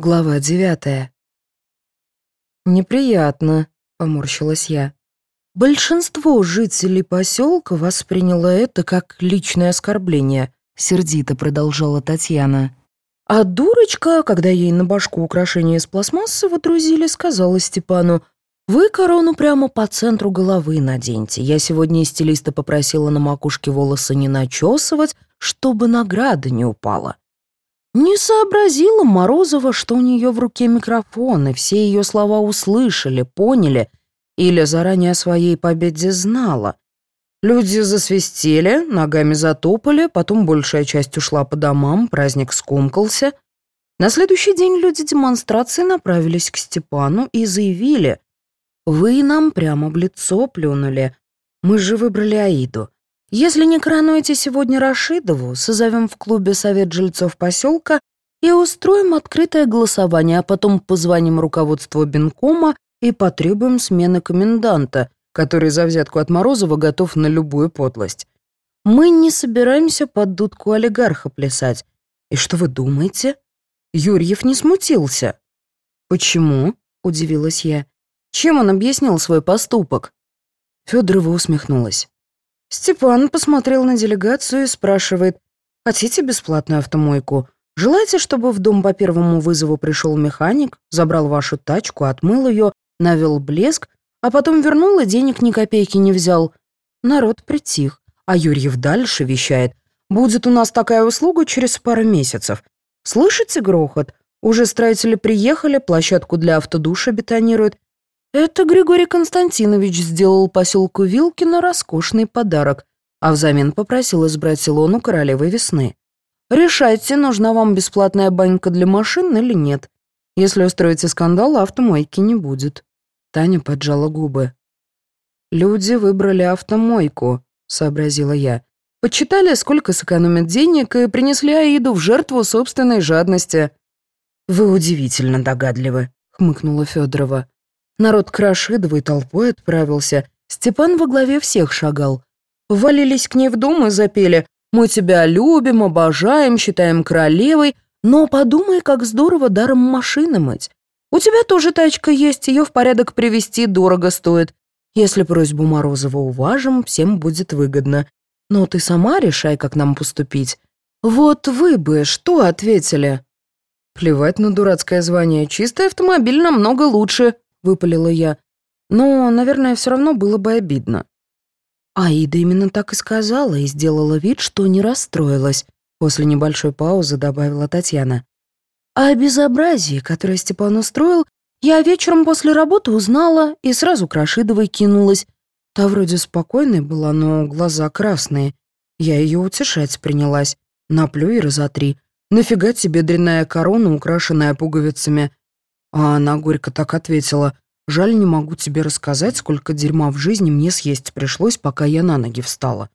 Глава девятая. «Неприятно», — поморщилась я. «Большинство жителей поселка восприняло это как личное оскорбление», — сердито продолжала Татьяна. А дурочка, когда ей на башку украшения из пластмассы водрузили, сказала Степану, «Вы корону прямо по центру головы наденьте. Я сегодня стилиста попросила на макушке волосы не начесывать, чтобы награда не упала». Не сообразила Морозова, что у нее в руке микрофон, и все ее слова услышали, поняли, или заранее о своей победе знала. Люди засвистели, ногами затопали, потом большая часть ушла по домам, праздник скомкался. На следующий день люди демонстрации направились к Степану и заявили, «Вы нам прямо в лицо плюнули. Мы же выбрали Аиду. Если не коронуете сегодня Рашидову, созовем в клубе совет жильцов поселка и устроим открытое голосование, а потом позвоним руководству Бенкома и потребуем смены коменданта, который за взятку от Морозова готов на любую подлость. Мы не собираемся под дудку олигарха плясать. И что вы думаете? Юрьев не смутился. «Почему?» — удивилась я. «Чем он объяснил свой поступок?» Федорова усмехнулась. Степан посмотрел на делегацию и спрашивает, «Хотите бесплатную автомойку? Желаете, чтобы в дом по первому вызову пришел механик, забрал вашу тачку, отмыл ее, навел блеск, а потом вернул и денег ни копейки не взял?» Народ притих, а Юрьев дальше вещает, «Будет у нас такая услуга через пару месяцев. Слышите грохот? Уже строители приехали, площадку для автодуша бетонируют, это Григорий Константинович сделал поселку Вилкино роскошный подарок, а взамен попросил избрать Илону королевой весны. Решайте, нужна вам бесплатная банька для машин или нет. Если устроите скандал, автомойки не будет. Таня поджала губы. «Люди выбрали автомойку», — сообразила я. «Почитали, сколько сэкономят денег, и принесли Аиду в жертву собственной жадности». «Вы удивительно догадливы», — хмыкнула Федорова. Народ к толпой отправился. Степан во главе всех шагал. Валились к ней в дом и запели «Мы тебя любим, обожаем, считаем королевой, но подумай, как здорово даром машины мыть. У тебя тоже тачка есть, ее в порядок привести дорого стоит. Если просьбу Морозова уважим, всем будет выгодно. Но ты сама решай, как нам поступить. Вот вы бы что ответили?» «Плевать на дурацкое звание, чистый автомобиль намного лучше», — выпалила я. «Но, наверное, все равно было бы обидно». Аида именно так и сказала и сделала вид, что не расстроилась. После небольшой паузы добавила Татьяна. А о безобразии, которое Степан устроил, я вечером после работы узнала и сразу к Рашидовой кинулась. Та вроде спокойной была, но глаза красные. Я ее утешать принялась. Наплю и разотри. Нафига тебе дрянная корона, украшенная пуговицами? А она горько так ответила. «Жаль, не могу тебе рассказать, сколько дерьма в жизни мне съесть пришлось, пока я на ноги встала.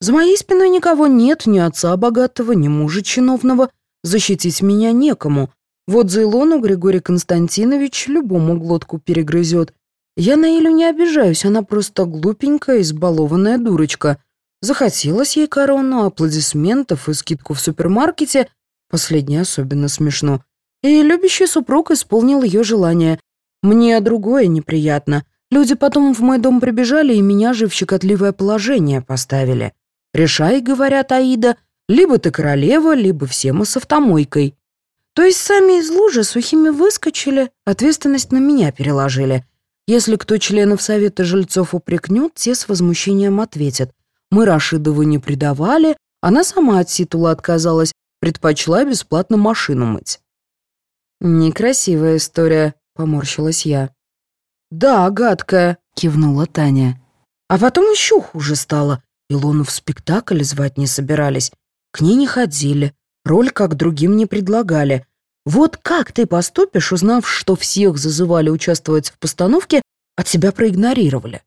За моей спиной никого нет, ни отца богатого, ни мужа чиновного. Защитить меня некому. Вот за Илону Григорий Константинович любому глотку перегрызет. Я на Илю не обижаюсь, она просто глупенькая, избалованная дурочка. Захотелось ей корону, аплодисментов и скидку в супермаркете. Последнее особенно смешно. И любящий супруг исполнил ее желание. Мне другое неприятно. Люди потом в мой дом прибежали и меня же в щекотливое положение поставили. Решай, говорят Аида, либо ты королева, либо все мы с автомойкой. То есть сами из лужи сухими выскочили, ответственность на меня переложили. Если кто членов совета жильцов упрекнет, те с возмущением ответят. Мы Рашидову не предавали, она сама от титула отказалась, предпочла бесплатно машину мыть. «Некрасивая история», — поморщилась я. «Да, гадкая», — кивнула Таня. А потом еще хуже стало. Илону в спектакль звать не собирались. К ней не ходили, роль как другим не предлагали. Вот как ты поступишь, узнав, что всех зазывали участвовать в постановке, а тебя проигнорировали?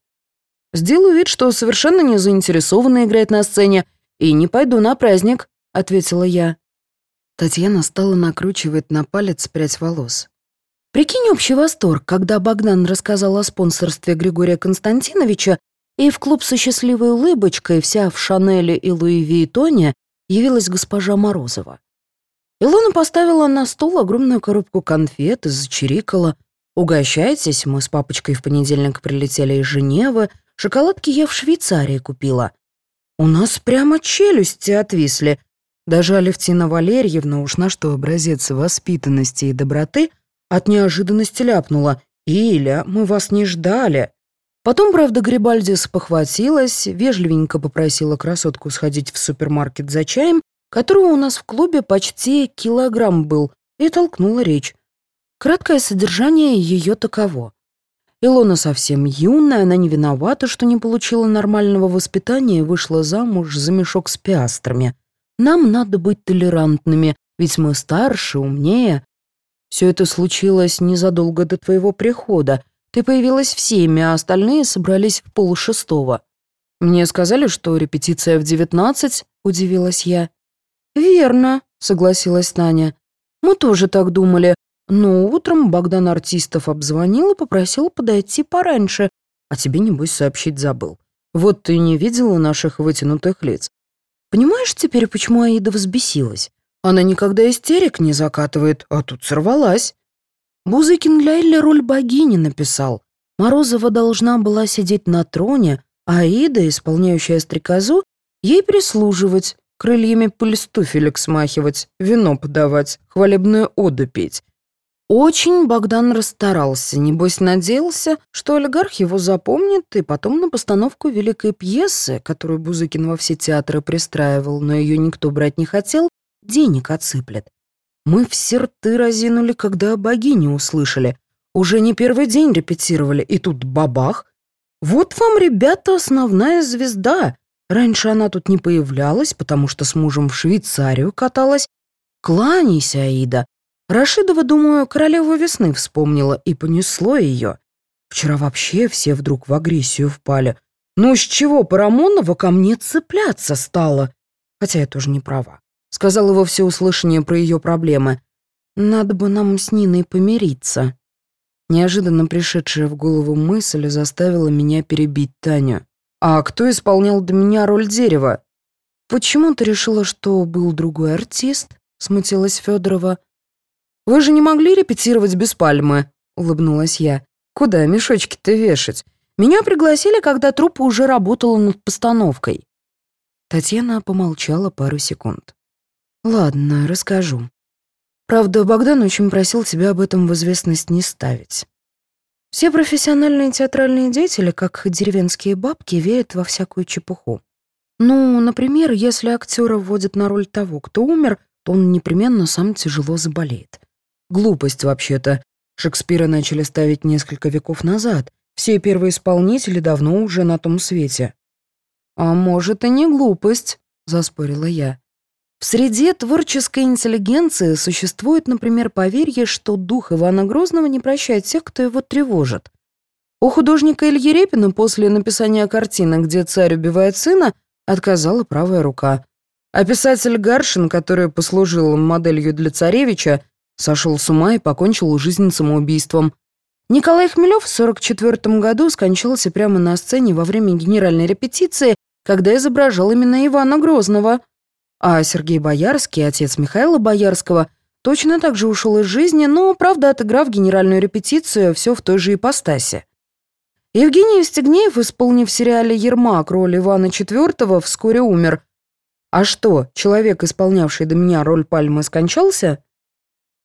Сделаю вид, что совершенно не заинтересована играть на сцене, и не пойду на праздник, ответила я. Татьяна стала накручивать на палец прядь волос. Прикинь общий восторг, когда Богдан рассказал о спонсорстве Григория Константиновича, и в клуб со счастливой улыбочкой, вся в Шанеле и Луи Виттоне, явилась госпожа Морозова. Илона поставила на стол огромную коробку конфет и зачирикала. «Угощайтесь, мы с папочкой в понедельник прилетели из Женевы, шоколадки я в Швейцарии купила». У нас прямо челюсти отвисли. Даже Алевтина Валерьевна, уж на что образец воспитанности и доброты, от неожиданности ляпнула. «Иля, мы вас не ждали». Потом, правда, Грибальди спохватилась, вежливенько попросила красотку сходить в супермаркет за чаем, которого у нас в клубе почти килограмм был, и толкнула речь. Краткое содержание ее таково. Илона совсем юная, она не виновата, что не получила нормального воспитания и вышла замуж за мешок с пиастрами. Нам надо быть толерантными, ведь мы старше, умнее. Все это случилось незадолго до твоего прихода. Ты появилась в семь, а остальные собрались в полшестого. Мне сказали, что репетиция в девятнадцать, удивилась я. Верно, согласилась Таня. Мы тоже так думали, но утром Богдан артистов обзвонил и попросил подойти пораньше, а тебе, небось, сообщить забыл. Вот ты не видела наших вытянутых лиц. Понимаешь теперь, почему Аида взбесилась? Она никогда истерик не закатывает, а тут сорвалась. Бузыкин для Элли роль богини написал. Морозова должна была сидеть на троне, а Аида, исполняющая стрекозу, ей прислуживать, крыльями пыль с туфелек смахивать, вино подавать, хвалебную оду петь. Очень Богдан расстарался, небось надеялся, что олигарх его запомнит, и потом на постановку великой пьесы, которую Бузыкин во все театры пристраивал, но ее никто брать не хотел, денег отсыплет. Мы все рты разинули, когда о услышали. Уже не первый день репетировали, и тут бабах. Вот вам, ребята, основная звезда. Раньше она тут не появлялась, потому что с мужем в Швейцарию каталась. Кланяйся, Аида, Рашидова, думаю, королеву весны вспомнила и понесло ее. Вчера вообще все вдруг в агрессию впали. Ну с чего Парамонова ко мне цепляться стала? Хотя я тоже не права. Сказала во всеуслышание про ее проблемы. Надо бы нам с Ниной помириться. Неожиданно пришедшая в голову мысль заставила меня перебить Таню. «А кто исполнял до меня роль дерева?» «Почему ты решила, что был другой артист?» — смутилась Федорова. «Вы же не могли репетировать без пальмы?» — улыбнулась я. «Куда мешочки-то вешать? Меня пригласили, когда труппа уже работала над постановкой». Татьяна помолчала пару секунд. «Ладно, расскажу. Правда, Богдан очень просил тебя об этом в известность не ставить. Все профессиональные театральные деятели, как деревенские бабки, верят во всякую чепуху. Ну, например, если актера вводят на роль того, кто умер, то он непременно сам тяжело заболеет. Глупость вообще-то. Шекспира начали ставить несколько веков назад. Все первые исполнители давно уже на том свете. «А может, и не глупость», — заспорила я. В среде творческой интеллигенции существует, например, поверье, что дух Ивана Грозного не прощает тех, кто его тревожит. У художника Ильи Репина после написания картины, где царь убивает сына, отказала правая рука. А писатель Гаршин, который послужил моделью для царевича, Сошел с ума и покончил жизнь самоубийством. Николай Хмелев в 44 году скончался прямо на сцене во время генеральной репетиции, когда изображал именно Ивана Грозного. А Сергей Боярский, отец Михаила Боярского, точно так же ушел из жизни, но, правда, отыграв генеральную репетицию, все в той же ипостаси. Евгений Евстигнеев, исполнив в сериале «Ермак» роль Ивана IV, вскоре умер. А что, человек, исполнявший до меня роль Пальмы, скончался?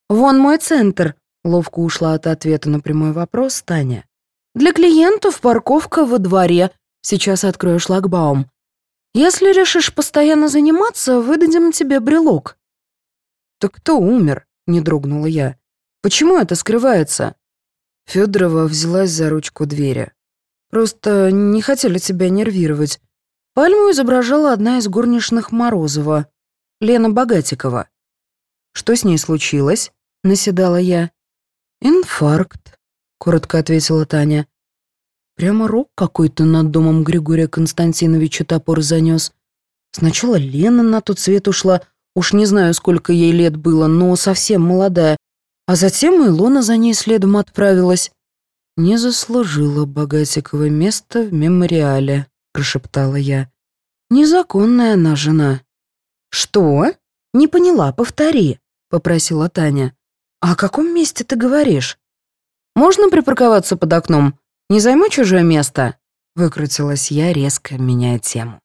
«Вон мой центр», — ловко ушла от ответа на прямой вопрос Таня. «Для клиентов парковка во дворе. Сейчас открою шлагбаум. Если решишь постоянно заниматься, выдадим тебе брелок». «Так кто умер?» — не дрогнула я. «Почему это скрывается?» Федорова взялась за ручку двери. «Просто не хотели тебя нервировать. Пальму изображала одна из горничных Морозова, Лена Богатикова. Что с ней случилось?» — наседала я. «Инфаркт», — коротко ответила Таня. Прямо рок какой-то над домом Григория Константиновича топор занес. Сначала Лена на тот свет ушла, уж не знаю, сколько ей лет было, но совсем молодая, а затем Илона за ней следом отправилась. «Не заслужила Богатикова место в мемориале», — прошептала я. «Незаконная она жена». «Что?» «Не поняла, повтори», — попросила Таня. «О каком месте ты говоришь?» «Можно припарковаться под окном? Не займу чужое место?» Выкрутилась я, резко меняя тему.